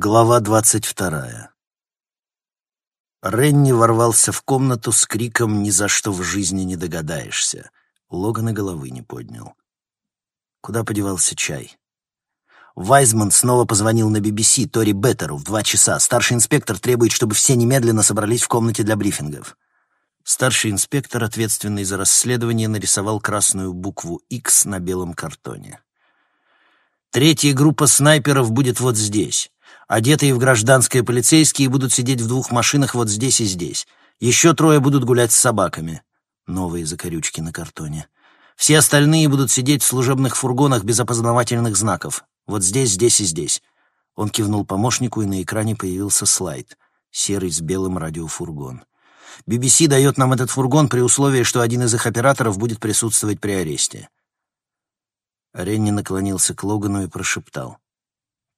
Глава двадцать вторая. Ренни ворвался в комнату с криком «Ни за что в жизни не догадаешься!». Логан головы не поднял. Куда подевался чай? Вайзман снова позвонил на BBC Тори Беттеру в два часа. Старший инспектор требует, чтобы все немедленно собрались в комнате для брифингов. Старший инспектор, ответственный за расследование, нарисовал красную букву X на белом картоне. Третья группа снайперов будет вот здесь. Одетые в гражданское полицейские будут сидеть в двух машинах вот здесь и здесь. Еще трое будут гулять с собаками. Новые закорючки на картоне. Все остальные будут сидеть в служебных фургонах без опознавательных знаков. Вот здесь, здесь и здесь. Он кивнул помощнику, и на экране появился слайд. Серый с белым радиофургон. BBC дает нам этот фургон при условии, что один из их операторов будет присутствовать при аресте. Ренни наклонился к Логану и прошептал.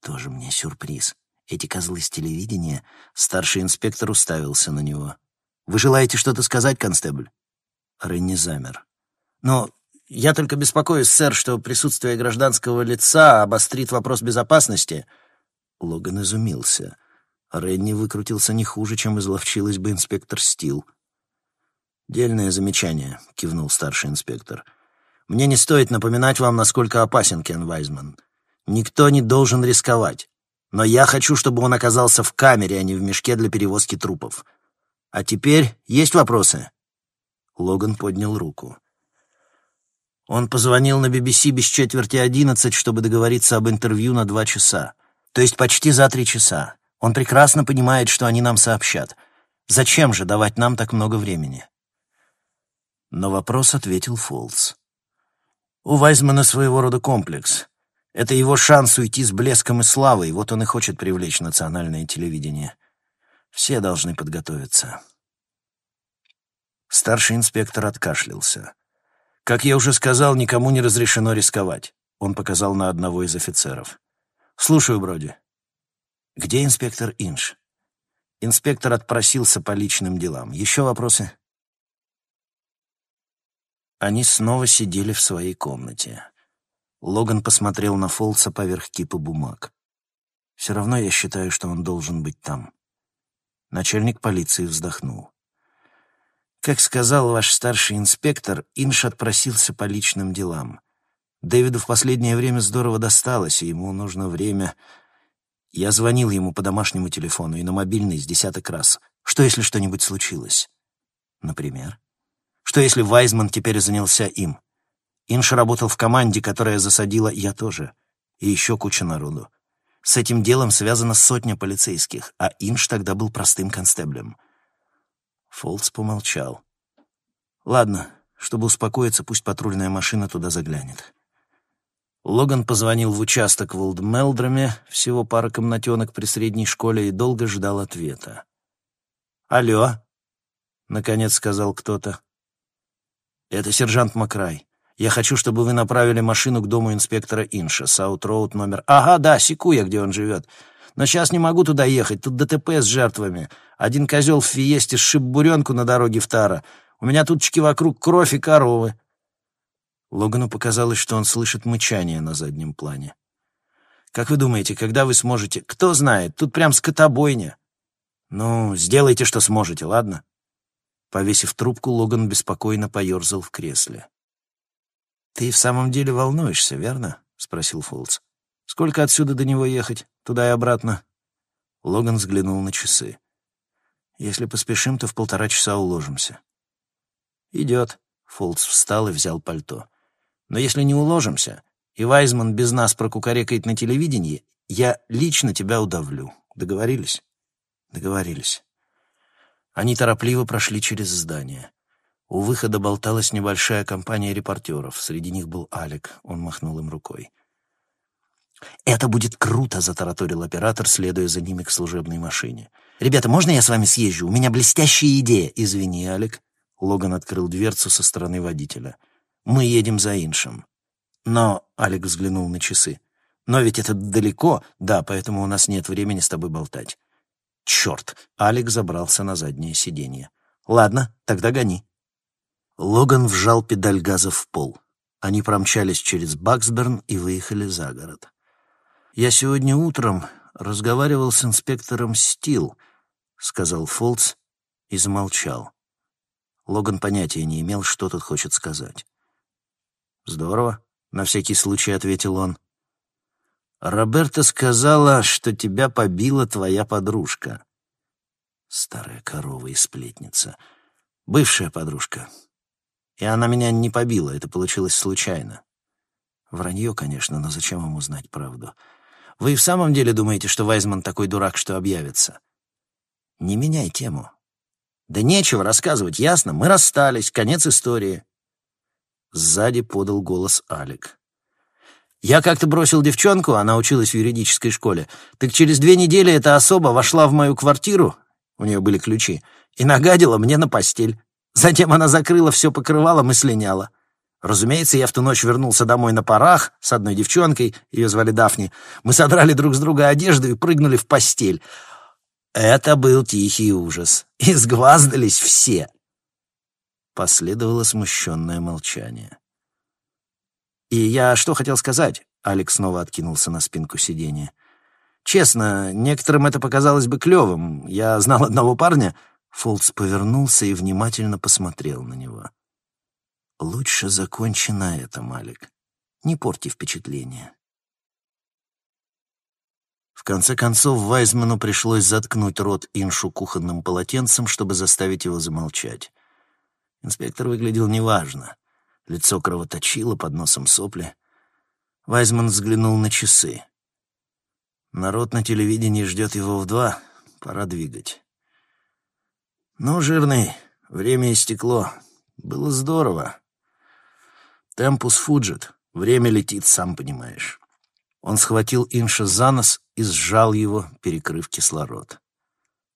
«Тоже мне сюрприз. Эти козлы с телевидения...» Старший инспектор уставился на него. «Вы желаете что-то сказать, констебль?» Ренни замер. «Но я только беспокоюсь, сэр, что присутствие гражданского лица обострит вопрос безопасности». Логан изумился. Ренни выкрутился не хуже, чем изловчилась бы инспектор Стил. «Дельное замечание», — кивнул старший инспектор. «Мне не стоит напоминать вам, насколько опасен Кен Вайзман. Никто не должен рисковать. Но я хочу, чтобы он оказался в камере, а не в мешке для перевозки трупов. А теперь есть вопросы?» Логан поднял руку. Он позвонил на BBC без четверти одиннадцать, чтобы договориться об интервью на два часа. То есть почти за три часа. Он прекрасно понимает, что они нам сообщат. Зачем же давать нам так много времени? Но вопрос ответил Фолс. У Вайзмана своего рода комплекс. Это его шанс уйти с блеском и славой, вот он и хочет привлечь национальное телевидение. Все должны подготовиться. Старший инспектор откашлялся. «Как я уже сказал, никому не разрешено рисковать», — он показал на одного из офицеров. «Слушаю, Броди». «Где инспектор Инш?» Инспектор отпросился по личным делам. «Еще вопросы?» Они снова сидели в своей комнате. Логан посмотрел на Фолса поверх кипа бумаг. «Все равно я считаю, что он должен быть там». Начальник полиции вздохнул. «Как сказал ваш старший инспектор, Инш отпросился по личным делам. Дэвиду в последнее время здорово досталось, и ему нужно время. Я звонил ему по домашнему телефону и на мобильный с десяток раз. Что, если что-нибудь случилось? Например? Что, если Вайзман теперь занялся им? Инш работал в команде, которая засадила «я тоже». И еще куча народу. С этим делом связана сотня полицейских, а Инш тогда был простым констеблем. Фолтс помолчал. «Ладно, чтобы успокоиться, пусть патрульная машина туда заглянет». Логан позвонил в участок в Олдмелдроме, всего пара комнатенок при средней школе, и долго ждал ответа. «Алло», — наконец сказал кто-то. «Это сержант Макрай. Я хочу, чтобы вы направили машину к дому инспектора Инша, Саут-Роуд номер... Ага, да, секу я, где он живет. Но сейчас не могу туда ехать, тут ДТП с жертвами. Один козел в фиесте сшиб буренку на дороге в Тара. У меня тутчки вокруг кровь и коровы. Логану показалось, что он слышит мычание на заднем плане. «Как вы думаете, когда вы сможете...» «Кто знает, тут прям скотобойня». «Ну, сделайте, что сможете, ладно?» Повесив трубку, Логан беспокойно поерзал в кресле. «Ты в самом деле волнуешься, верно?» — спросил Фолц. «Сколько отсюда до него ехать? Туда и обратно?» Логан взглянул на часы. «Если поспешим, то в полтора часа уложимся». «Идет». Фолц встал и взял пальто. «Но если не уложимся, и Вайзман без нас прокукарекает на телевидении, я лично тебя удавлю. Договорились?» «Договорились». Они торопливо прошли через здание. У выхода болталась небольшая компания репортеров. Среди них был Алик. Он махнул им рукой. «Это будет круто!» — затараторил оператор, следуя за ними к служебной машине. «Ребята, можно я с вами съезжу? У меня блестящая идея!» «Извини, Алик». Логан открыл дверцу со стороны водителя. «Мы едем за Иншем». «Но...» — Алик взглянул на часы. «Но ведь это далеко. Да, поэтому у нас нет времени с тобой болтать». «Черт!» — Алик забрался на заднее сиденье. «Ладно, тогда гони». Логан вжал педаль газа в пол. Они промчались через Баксберн и выехали за город. «Я сегодня утром...» — разговаривал с инспектором Стил, сказал Фолц и замолчал. Логан понятия не имел, что тут хочет сказать. «Здорово», — на всякий случай ответил он. «Роберта сказала, что тебя побила твоя подружка». Старая корова и сплетница. Бывшая подружка. И она меня не побила, это получилось случайно. Вранье, конечно, но зачем ему знать правду? Вы в самом деле думаете, что Вайзман такой дурак, что объявится? Не меняй тему. Да нечего рассказывать, ясно? Мы расстались, конец истории. Сзади подал голос Алик. Я как-то бросил девчонку, она училась в юридической школе. Так через две недели эта особа вошла в мою квартиру, у нее были ключи, и нагадила мне на постель. Затем она закрыла все покрывалом и слиняла. Разумеется, я в ту ночь вернулся домой на парах с одной девчонкой, ее звали Дафни. Мы содрали друг с друга одежду и прыгнули в постель. Это был тихий ужас. Изгваздались все. Последовало смущенное молчание. «И я что хотел сказать?» Алекс снова откинулся на спинку сиденья. «Честно, некоторым это показалось бы клевым. Я знал одного парня...» Фолдс повернулся и внимательно посмотрел на него. «Лучше закончи на этом, Алик. Не порти впечатление». В конце концов, Вайзману пришлось заткнуть рот Иншу кухонным полотенцем, чтобы заставить его замолчать. Инспектор выглядел неважно. Лицо кровоточило, под носом сопли. Вайзман взглянул на часы. Народ на телевидении ждет его в два. Пора двигать. «Ну, жирный, время истекло. Было здорово. Темпус фуджет. Время летит, сам понимаешь». Он схватил Инша за нос и сжал его, перекрыв кислород.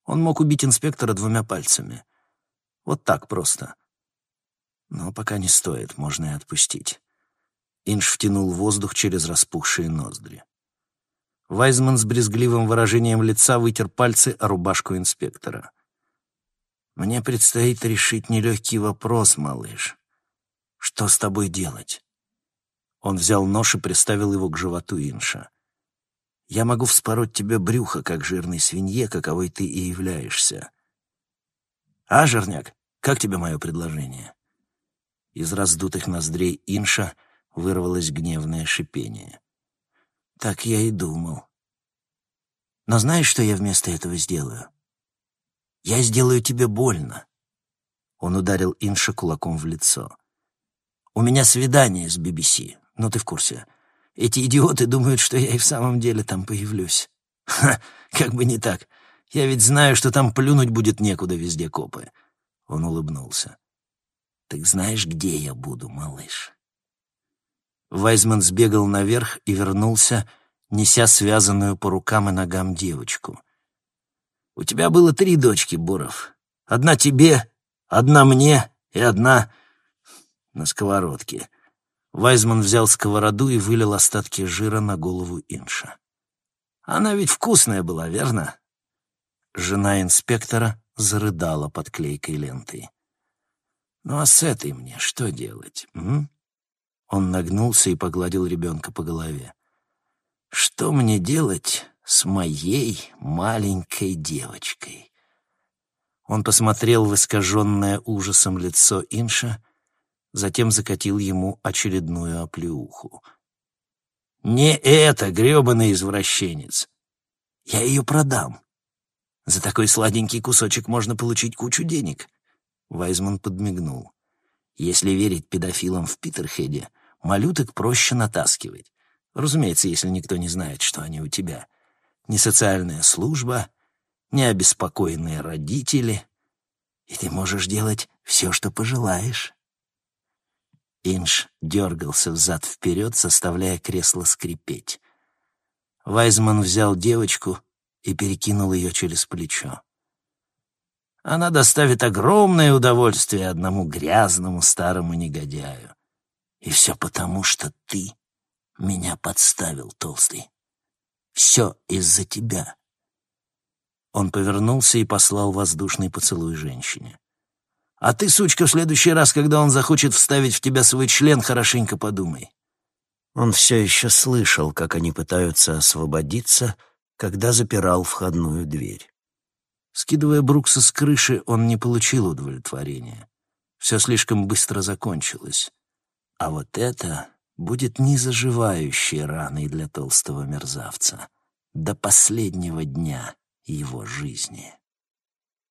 Он мог убить инспектора двумя пальцами. Вот так просто. Но пока не стоит, можно и отпустить. Инш втянул воздух через распухшие ноздри. Вайзман с брезгливым выражением лица вытер пальцы о рубашку инспектора. «Мне предстоит решить нелегкий вопрос, малыш. Что с тобой делать?» Он взял нож и приставил его к животу Инша. «Я могу вспороть тебе брюхо, как жирной свинье, каковой ты и являешься. А, жирняк, как тебе мое предложение?» Из раздутых ноздрей Инша вырвалось гневное шипение. «Так я и думал. Но знаешь, что я вместо этого сделаю? Я сделаю тебе больно». Он ударил Инша кулаком в лицо. «У меня свидание с BBC, ну ты в курсе. Эти идиоты думают, что я и в самом деле там появлюсь. Ха, как бы не так. Я ведь знаю, что там плюнуть будет некуда везде копы». Он улыбнулся. Так знаешь, где я буду, малыш?» Вайзман сбегал наверх и вернулся, неся связанную по рукам и ногам девочку. «У тебя было три дочки, Буров. Одна тебе, одна мне и одна на сковородке». Вайзман взял сковороду и вылил остатки жира на голову Инша. «Она ведь вкусная была, верно?» Жена инспектора зарыдала под клейкой лентой. Ну а с этой мне что делать, м? Он нагнулся и погладил ребенка по голове. Что мне делать с моей маленькой девочкой? Он посмотрел в искаженное ужасом лицо Инша, затем закатил ему очередную оплеуху. «Не это, грёбаный извращенец! Я ее продам. За такой сладенький кусочек можно получить кучу денег. Вайзман подмигнул. Если верить педофилам в Питерхеде, малюток проще натаскивать. Разумеется, если никто не знает, что они у тебя. Ни социальная служба, ни обеспокоенные родители. И ты можешь делать все, что пожелаешь. Инш дергался взад-вперед, заставляя кресло скрипеть. Вайзман взял девочку и перекинул ее через плечо. Она доставит огромное удовольствие одному грязному старому негодяю. И все потому, что ты меня подставил, толстый. Все из-за тебя. Он повернулся и послал воздушный поцелуй женщине. А ты, сучка, в следующий раз, когда он захочет вставить в тебя свой член, хорошенько подумай. Он все еще слышал, как они пытаются освободиться, когда запирал входную дверь. Скидывая Брукса с крыши, он не получил удовлетворения. Все слишком быстро закончилось. А вот это будет незаживающей раной для толстого мерзавца до последнего дня его жизни.